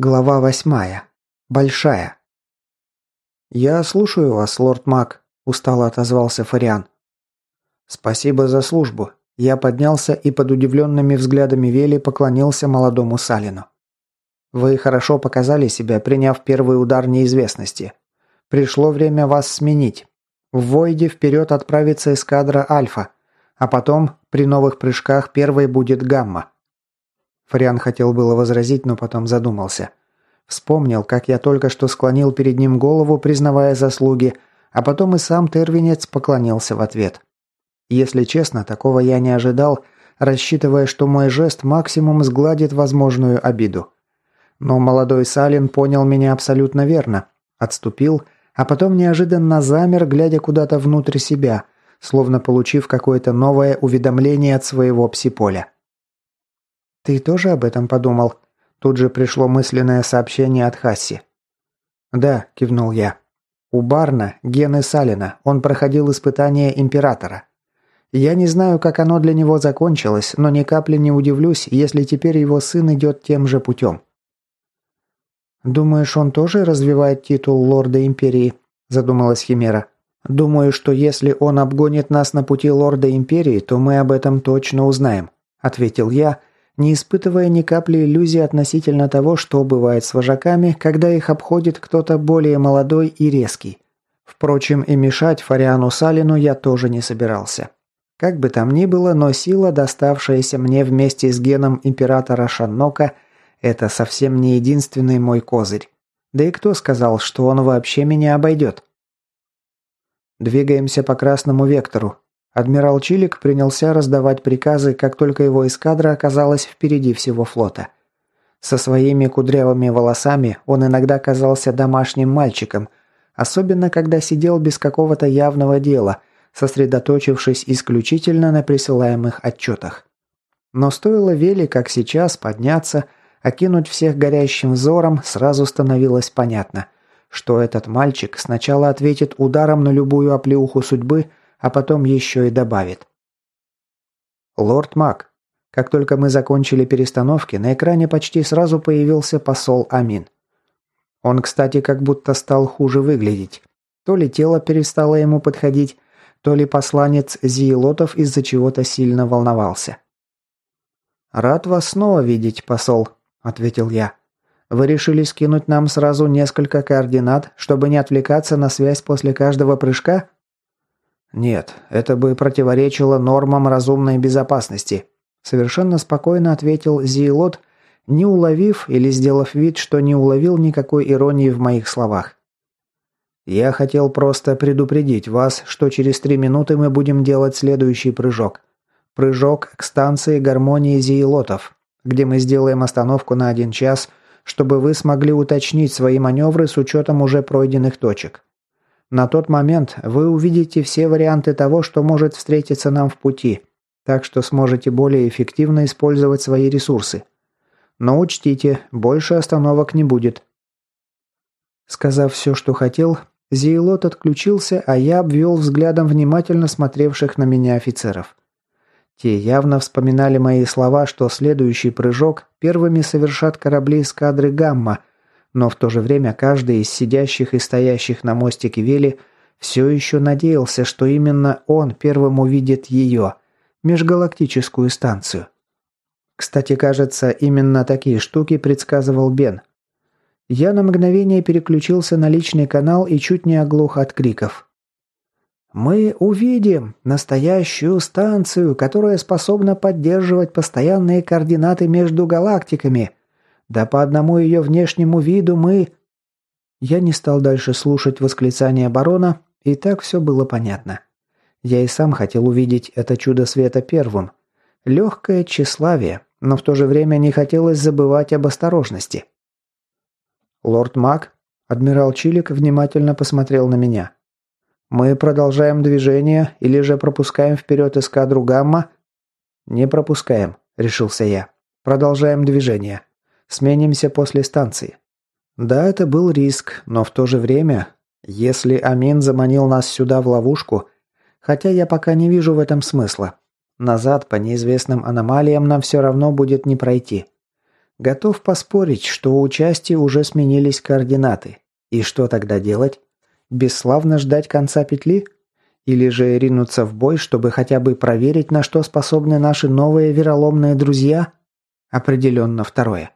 Глава восьмая. Большая. «Я слушаю вас, лорд Мак», – устало отозвался Фариан. «Спасибо за службу». Я поднялся и под удивленными взглядами Вели поклонился молодому Салину. «Вы хорошо показали себя, приняв первый удар неизвестности. Пришло время вас сменить. В Войде вперед отправится эскадра Альфа, а потом, при новых прыжках, первой будет Гамма». Фариан хотел было возразить, но потом задумался. Вспомнил, как я только что склонил перед ним голову, признавая заслуги, а потом и сам Тервинец поклонился в ответ. Если честно, такого я не ожидал, рассчитывая, что мой жест максимум сгладит возможную обиду. Но молодой Салин понял меня абсолютно верно. Отступил, а потом неожиданно замер, глядя куда-то внутрь себя, словно получив какое-то новое уведомление от своего псиполя. «Ты тоже об этом подумал?» Тут же пришло мысленное сообщение от Хасси. «Да», – кивнул я. «У Барна, гены Салина, он проходил испытание Императора. Я не знаю, как оно для него закончилось, но ни капли не удивлюсь, если теперь его сын идет тем же путем». «Думаешь, он тоже развивает титул лорда Империи?» – задумалась Химера. «Думаю, что если он обгонит нас на пути лорда Империи, то мы об этом точно узнаем», – ответил я, не испытывая ни капли иллюзий относительно того, что бывает с вожаками, когда их обходит кто-то более молодой и резкий. Впрочем, и мешать Фариану Салину я тоже не собирался. Как бы там ни было, но сила, доставшаяся мне вместе с геном императора Шаннока, это совсем не единственный мой козырь. Да и кто сказал, что он вообще меня обойдет? Двигаемся по красному вектору. Адмирал Чилик принялся раздавать приказы, как только его эскадра оказалась впереди всего флота. Со своими кудрявыми волосами он иногда казался домашним мальчиком, особенно когда сидел без какого-то явного дела, сосредоточившись исключительно на присылаемых отчетах. Но стоило Вели, как сейчас, подняться, окинуть всех горящим взором, сразу становилось понятно, что этот мальчик сначала ответит ударом на любую оплеуху судьбы, а потом еще и добавит. «Лорд Мак, как только мы закончили перестановки, на экране почти сразу появился посол Амин. Он, кстати, как будто стал хуже выглядеть. То ли тело перестало ему подходить, то ли посланец Зиелотов из-за чего-то сильно волновался. «Рад вас снова видеть, посол», — ответил я. «Вы решили скинуть нам сразу несколько координат, чтобы не отвлекаться на связь после каждого прыжка?» «Нет, это бы противоречило нормам разумной безопасности», совершенно спокойно ответил Зиелот, не уловив или сделав вид, что не уловил никакой иронии в моих словах. «Я хотел просто предупредить вас, что через три минуты мы будем делать следующий прыжок. Прыжок к станции гармонии Зиелотов, где мы сделаем остановку на один час, чтобы вы смогли уточнить свои маневры с учетом уже пройденных точек. На тот момент вы увидите все варианты того, что может встретиться нам в пути, так что сможете более эффективно использовать свои ресурсы. Но учтите, больше остановок не будет. Сказав все, что хотел, Зиелот отключился, а я обвел взглядом внимательно смотревших на меня офицеров. Те явно вспоминали мои слова, что следующий прыжок первыми совершат корабли эскадры «Гамма», но в то же время каждый из сидящих и стоящих на мостике Вели все еще надеялся, что именно он первым увидит ее, межгалактическую станцию. Кстати, кажется, именно такие штуки предсказывал Бен. Я на мгновение переключился на личный канал и чуть не оглох от криков. «Мы увидим настоящую станцию, которая способна поддерживать постоянные координаты между галактиками. Да по одному ее внешнему виду мы...» Я не стал дальше слушать восклицания барона, и так все было понятно. Я и сам хотел увидеть это чудо света первым. Легкое тщеславие, но в то же время не хотелось забывать об осторожности. «Лорд Мак», адмирал Чилик внимательно посмотрел на меня. «Мы продолжаем движение или же пропускаем вперед эскадру Гамма?» «Не пропускаем», — решился я. «Продолжаем движение. Сменимся после станции. Да, это был риск, но в то же время, если Амин заманил нас сюда в ловушку, хотя я пока не вижу в этом смысла, назад по неизвестным аномалиям нам все равно будет не пройти. Готов поспорить, что у части уже сменились координаты. И что тогда делать? Бесславно ждать конца петли? Или же ринуться в бой, чтобы хотя бы проверить, на что способны наши новые вероломные друзья? Определенно второе.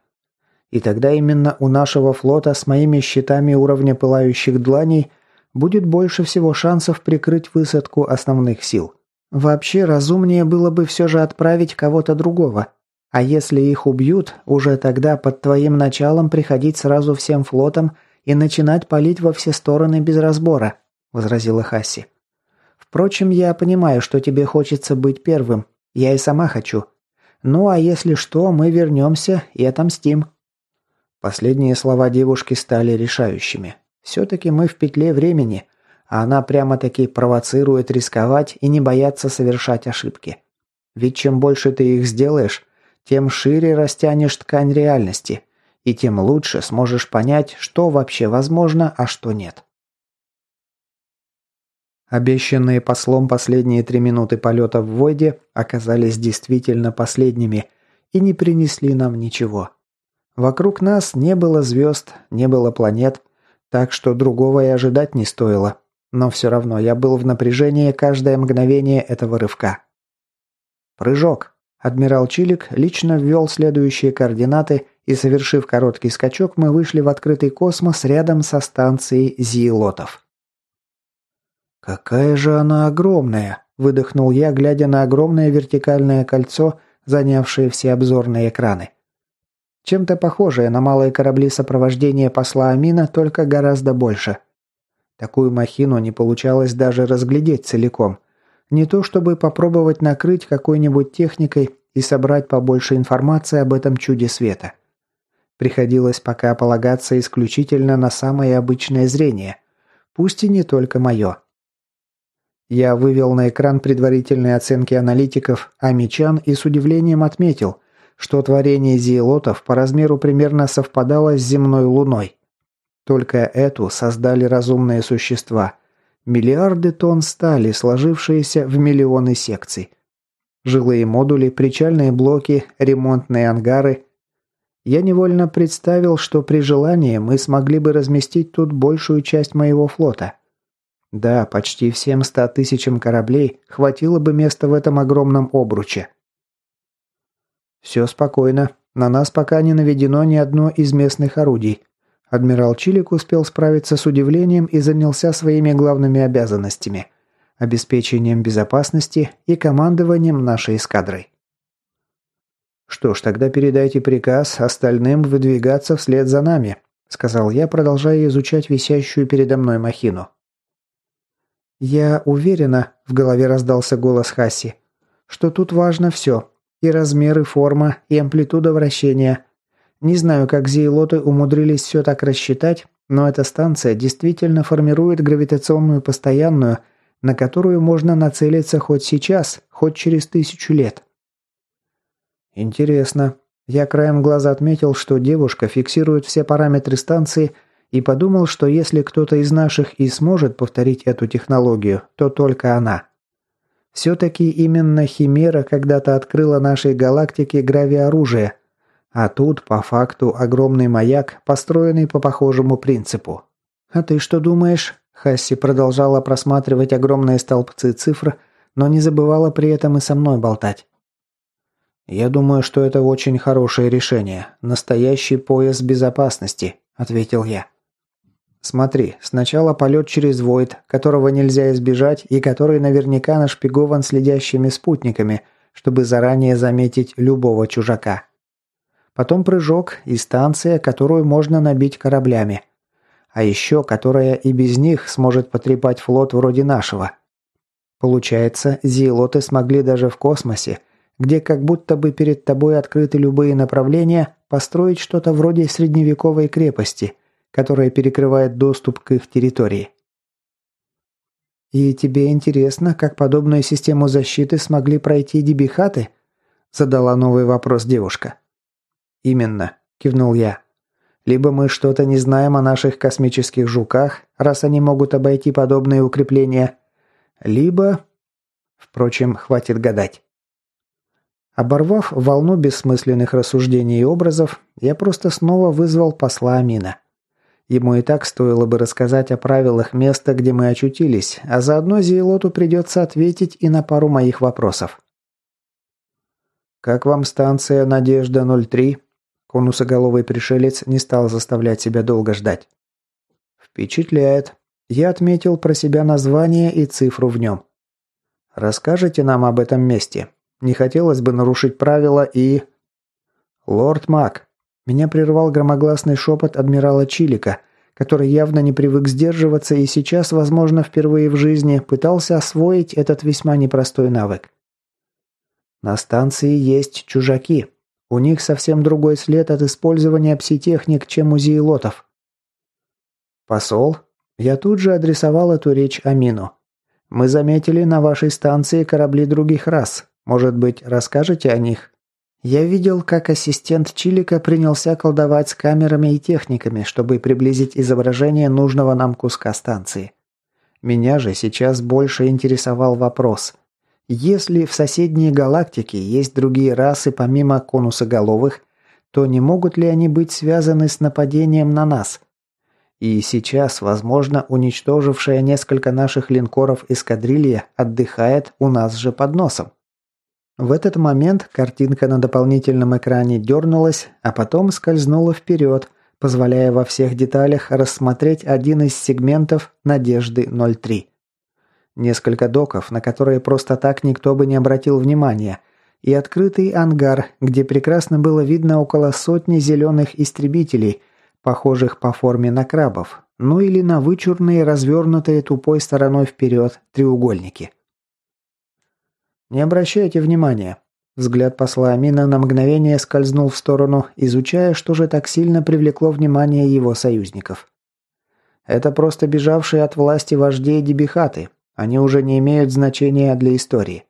И тогда именно у нашего флота с моими щитами уровня пылающих дланей будет больше всего шансов прикрыть высадку основных сил. Вообще разумнее было бы все же отправить кого-то другого. А если их убьют, уже тогда под твоим началом приходить сразу всем флотом и начинать палить во все стороны без разбора», – возразила Хасси. «Впрочем, я понимаю, что тебе хочется быть первым. Я и сама хочу. Ну а если что, мы вернемся и отомстим». Последние слова девушки стали решающими. Все-таки мы в петле времени, а она прямо-таки провоцирует рисковать и не бояться совершать ошибки. Ведь чем больше ты их сделаешь, тем шире растянешь ткань реальности, и тем лучше сможешь понять, что вообще возможно, а что нет. Обещанные послом последние три минуты полета в Войде оказались действительно последними и не принесли нам ничего. Вокруг нас не было звезд, не было планет, так что другого и ожидать не стоило. Но все равно я был в напряжении каждое мгновение этого рывка. Прыжок. Адмирал Чилик лично ввел следующие координаты, и, совершив короткий скачок, мы вышли в открытый космос рядом со станцией Зиелотов. «Какая же она огромная!» – выдохнул я, глядя на огромное вертикальное кольцо, занявшее все обзорные экраны. Чем-то похожее на малые корабли сопровождения посла Амина, только гораздо больше. Такую махину не получалось даже разглядеть целиком. Не то чтобы попробовать накрыть какой-нибудь техникой и собрать побольше информации об этом чуде света. Приходилось пока полагаться исключительно на самое обычное зрение. Пусть и не только мое. Я вывел на экран предварительные оценки аналитиков Амичан и с удивлением отметил, что творение зиелотов по размеру примерно совпадало с земной луной. Только эту создали разумные существа. Миллиарды тонн стали, сложившиеся в миллионы секций. Жилые модули, причальные блоки, ремонтные ангары. Я невольно представил, что при желании мы смогли бы разместить тут большую часть моего флота. Да, почти всем ста тысячам кораблей хватило бы места в этом огромном обруче. «Все спокойно. На нас пока не наведено ни одно из местных орудий». Адмирал Чилик успел справиться с удивлением и занялся своими главными обязанностями – обеспечением безопасности и командованием нашей эскадрой. «Что ж, тогда передайте приказ остальным выдвигаться вслед за нами», – сказал я, продолжая изучать висящую передо мной махину. «Я уверена», – в голове раздался голос Хасси, – «что тут важно все, и размер, и форма, и амплитуда вращения. Не знаю, как зейлоты умудрились все так рассчитать, но эта станция действительно формирует гравитационную постоянную, на которую можно нацелиться хоть сейчас, хоть через тысячу лет. Интересно. Я краем глаза отметил, что девушка фиксирует все параметры станции и подумал, что если кто-то из наших и сможет повторить эту технологию, то только она. Все-таки именно Химера когда-то открыла нашей галактике гравиоружие, а тут, по факту, огромный маяк, построенный по похожему принципу. «А ты что думаешь?» Хасси продолжала просматривать огромные столбцы цифр, но не забывала при этом и со мной болтать. «Я думаю, что это очень хорошее решение. Настоящий пояс безопасности», – ответил я. Смотри, сначала полет через Войд, которого нельзя избежать и который наверняка нашпигован следящими спутниками, чтобы заранее заметить любого чужака. Потом прыжок и станция, которую можно набить кораблями. А еще, которая и без них сможет потрепать флот вроде нашего. Получается, зиелоты смогли даже в космосе, где как будто бы перед тобой открыты любые направления, построить что-то вроде средневековой крепости – которая перекрывает доступ к их территории. «И тебе интересно, как подобную систему защиты смогли пройти дебихаты?» задала новый вопрос девушка. «Именно», – кивнул я. «Либо мы что-то не знаем о наших космических жуках, раз они могут обойти подобные укрепления, либо...» Впрочем, хватит гадать. Оборвав волну бессмысленных рассуждений и образов, я просто снова вызвал посла Амина. Ему и так стоило бы рассказать о правилах места, где мы очутились, а заодно Зейлоту придется ответить и на пару моих вопросов. «Как вам станция «Надежда-03»?» Конусоголовый пришелец не стал заставлять себя долго ждать. «Впечатляет. Я отметил про себя название и цифру в нем. Расскажите нам об этом месте. Не хотелось бы нарушить правила и...» «Лорд Мак», меня прервал громогласный шепот адмирала Чилика, который явно не привык сдерживаться и сейчас, возможно, впервые в жизни пытался освоить этот весьма непростой навык. На станции есть чужаки. У них совсем другой след от использования пситехник, чем у зиелотов. Посол, я тут же адресовал эту речь Амину. Мы заметили на вашей станции корабли других рас. Может быть, расскажете о них? Я видел, как ассистент Чилика принялся колдовать с камерами и техниками, чтобы приблизить изображение нужного нам куска станции. Меня же сейчас больше интересовал вопрос. Если в соседней галактике есть другие расы помимо конусоголовых, то не могут ли они быть связаны с нападением на нас? И сейчас, возможно, уничтожившая несколько наших линкоров эскадрилья отдыхает у нас же под носом. В этот момент картинка на дополнительном экране дернулась, а потом скользнула вперед, позволяя во всех деталях рассмотреть один из сегментов «Надежды 03». Несколько доков, на которые просто так никто бы не обратил внимания, и открытый ангар, где прекрасно было видно около сотни зеленых истребителей, похожих по форме на крабов, ну или на вычурные, развернутые тупой стороной вперед треугольники. «Не обращайте внимания». Взгляд посла Амина на мгновение скользнул в сторону, изучая, что же так сильно привлекло внимание его союзников. «Это просто бежавшие от власти вождей Дебихаты. Они уже не имеют значения для истории».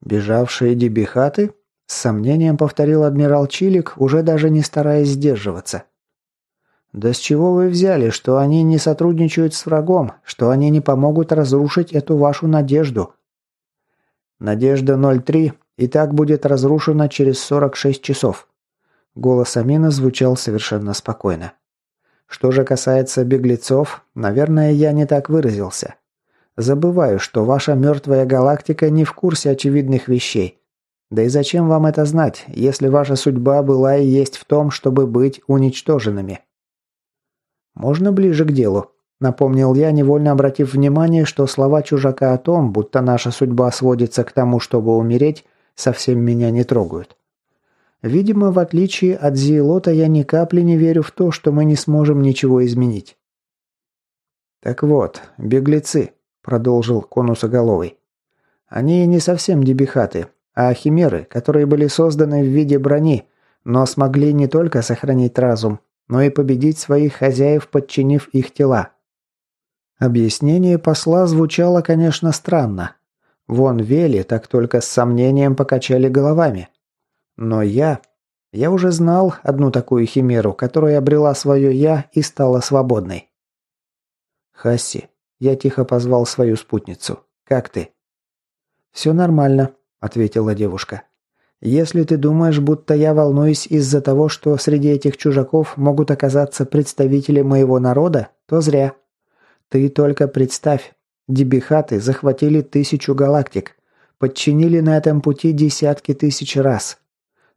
«Бежавшие Дебихаты?» С сомнением повторил адмирал Чилик, уже даже не стараясь сдерживаться. «Да с чего вы взяли, что они не сотрудничают с врагом, что они не помогут разрушить эту вашу надежду?» Надежда 03 и так будет разрушена через 46 часов. Голос Амина звучал совершенно спокойно. Что же касается беглецов, наверное, я не так выразился. Забываю, что ваша мертвая галактика не в курсе очевидных вещей. Да и зачем вам это знать, если ваша судьба была и есть в том, чтобы быть уничтоженными? Можно ближе к делу? Напомнил я, невольно обратив внимание, что слова чужака о том, будто наша судьба сводится к тому, чтобы умереть, совсем меня не трогают. Видимо, в отличие от Зиелота, я ни капли не верю в то, что мы не сможем ничего изменить. «Так вот, беглецы», — продолжил конусоголовый. «Они не совсем дебихаты, а химеры, которые были созданы в виде брони, но смогли не только сохранить разум, но и победить своих хозяев, подчинив их тела. Объяснение посла звучало, конечно, странно. Вон Вели так только с сомнением покачали головами. Но я... Я уже знал одну такую химеру, которая обрела свое «я» и стала свободной. «Хасси», я тихо позвал свою спутницу. «Как ты?» «Все нормально», — ответила девушка. «Если ты думаешь, будто я волнуюсь из-за того, что среди этих чужаков могут оказаться представители моего народа, то зря. Ты только представь. Дебихаты захватили тысячу галактик. Подчинили на этом пути десятки тысяч раз.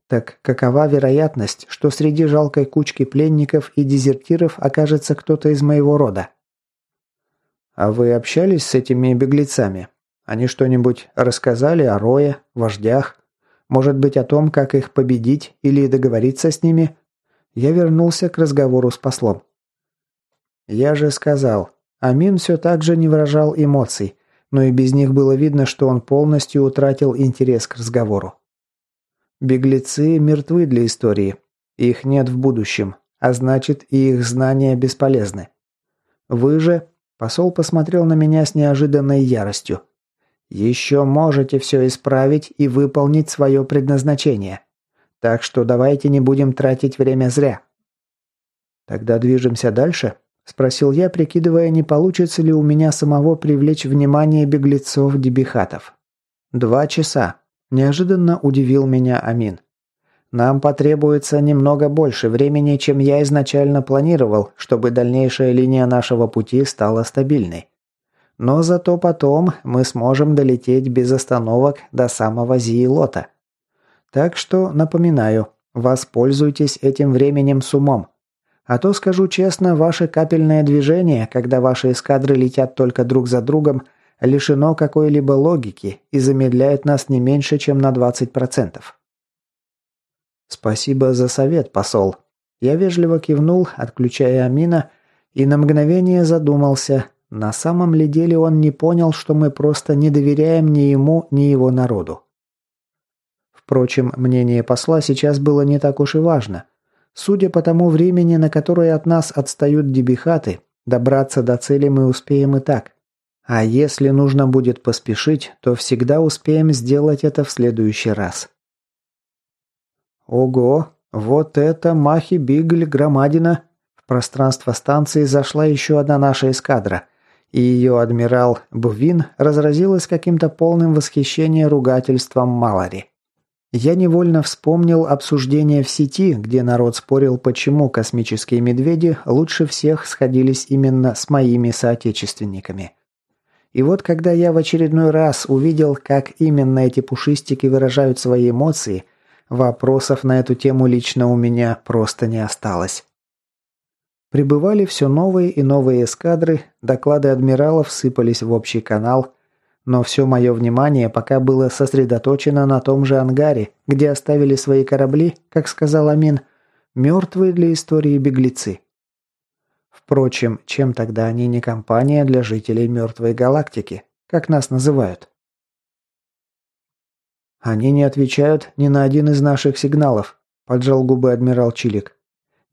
Так какова вероятность, что среди жалкой кучки пленников и дезертиров окажется кто-то из моего рода? А вы общались с этими беглецами? Они что-нибудь рассказали о Рое, вождях? Может быть, о том, как их победить или договориться с ними? Я вернулся к разговору с послом. Я же сказал, Амин все так же не выражал эмоций, но и без них было видно, что он полностью утратил интерес к разговору. Беглецы мертвы для истории. Их нет в будущем, а значит и их знания бесполезны. Вы же... Посол посмотрел на меня с неожиданной яростью. Еще можете все исправить и выполнить свое предназначение. Так что давайте не будем тратить время зря. Тогда движемся дальше? Спросил я, прикидывая, не получится ли у меня самого привлечь внимание беглецов-дебихатов. Два часа. Неожиданно удивил меня Амин. Нам потребуется немного больше времени, чем я изначально планировал, чтобы дальнейшая линия нашего пути стала стабильной. Но зато потом мы сможем долететь без остановок до самого Зиелота. Так что, напоминаю, воспользуйтесь этим временем с умом. А то, скажу честно, ваше капельное движение, когда ваши эскадры летят только друг за другом, лишено какой-либо логики и замедляет нас не меньше, чем на 20%. «Спасибо за совет, посол». Я вежливо кивнул, отключая Амина, и на мгновение задумался, на самом ли деле он не понял, что мы просто не доверяем ни ему, ни его народу. Впрочем, мнение посла сейчас было не так уж и важно. Судя по тому времени, на которое от нас отстают дебихаты, добраться до цели мы успеем и так. А если нужно будет поспешить, то всегда успеем сделать это в следующий раз. Ого, вот это махи-бигль громадина. В пространство станции зашла еще одна наша эскадра, и ее адмирал Бувин разразилась каким-то полным восхищением ругательством Малари. Я невольно вспомнил обсуждение в сети, где народ спорил, почему космические медведи лучше всех сходились именно с моими соотечественниками. И вот когда я в очередной раз увидел, как именно эти пушистики выражают свои эмоции – Вопросов на эту тему лично у меня просто не осталось. Прибывали все новые и новые эскадры, доклады адмиралов сыпались в общий канал, но все мое внимание пока было сосредоточено на том же ангаре, где оставили свои корабли, как сказал Амин, мертвые для истории беглецы. Впрочем, чем тогда они не компания для жителей мертвой галактики, как нас называют? «Они не отвечают ни на один из наших сигналов», – поджал губы адмирал Чилик.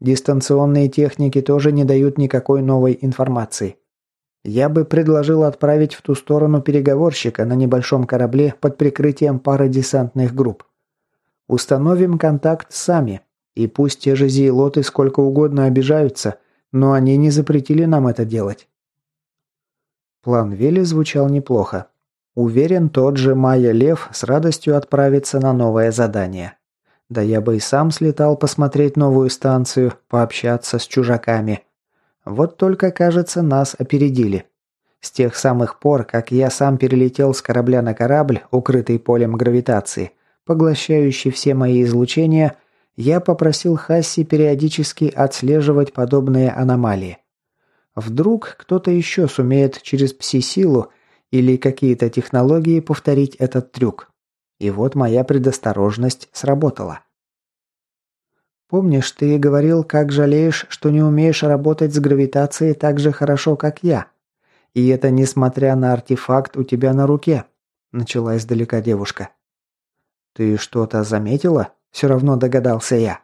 «Дистанционные техники тоже не дают никакой новой информации. Я бы предложил отправить в ту сторону переговорщика на небольшом корабле под прикрытием пары десантных групп. Установим контакт сами, и пусть те же зиелоты сколько угодно обижаются, но они не запретили нам это делать». План Вели звучал неплохо. Уверен, тот же Майя Лев с радостью отправится на новое задание. Да я бы и сам слетал посмотреть новую станцию, пообщаться с чужаками. Вот только, кажется, нас опередили. С тех самых пор, как я сам перелетел с корабля на корабль, укрытый полем гравитации, поглощающий все мои излучения, я попросил Хасси периодически отслеживать подобные аномалии. Вдруг кто-то еще сумеет через пси-силу или какие-то технологии повторить этот трюк. И вот моя предосторожность сработала. Помнишь, ты говорил, как жалеешь, что не умеешь работать с гравитацией так же хорошо, как я? И это несмотря на артефакт у тебя на руке, начала издалека девушка. Ты что-то заметила? Все равно догадался я.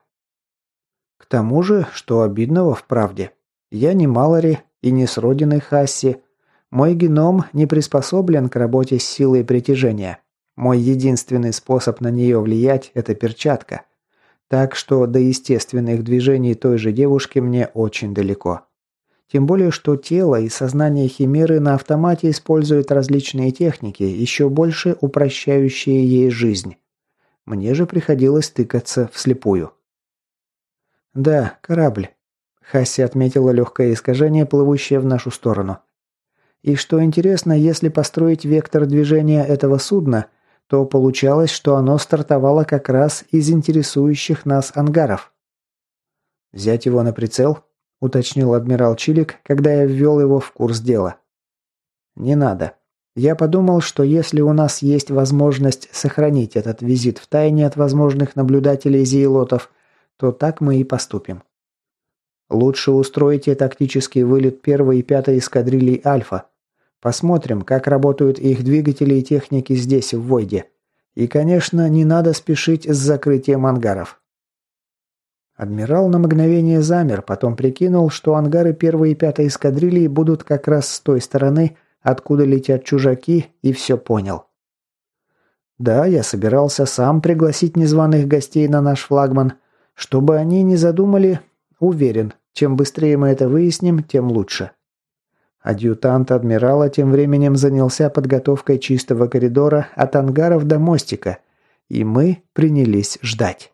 К тому же, что обидного в правде. Я не Малори и не с родины Хасси, мой геном не приспособлен к работе с силой притяжения. Мой единственный способ на нее влиять – это перчатка. Так что до естественных движений той же девушки мне очень далеко. Тем более, что тело и сознание Химеры на автомате используют различные техники, еще больше упрощающие ей жизнь. Мне же приходилось тыкаться вслепую. «Да, корабль», – Хасси отметила легкое искажение, плывущее в нашу сторону – и что интересно, если построить вектор движения этого судна, то получалось, что оно стартовало как раз из интересующих нас ангаров. «Взять его на прицел?» – уточнил адмирал Чилик, когда я ввел его в курс дела. «Не надо. Я подумал, что если у нас есть возможность сохранить этот визит в тайне от возможных наблюдателей зиелотов, то так мы и поступим. Лучше устройте тактический вылет первой и пятой эскадрилей «Альфа». Посмотрим, как работают их двигатели и техники здесь, в Войде. И, конечно, не надо спешить с закрытием ангаров. Адмирал на мгновение замер, потом прикинул, что ангары первой и пятой эскадрилии будут как раз с той стороны, откуда летят чужаки, и все понял. Да, я собирался сам пригласить незваных гостей на наш флагман. Чтобы они не задумали, уверен, чем быстрее мы это выясним, тем лучше. Адъютант адмирала тем временем занялся подготовкой чистого коридора от ангаров до мостика И мы принялись ждать.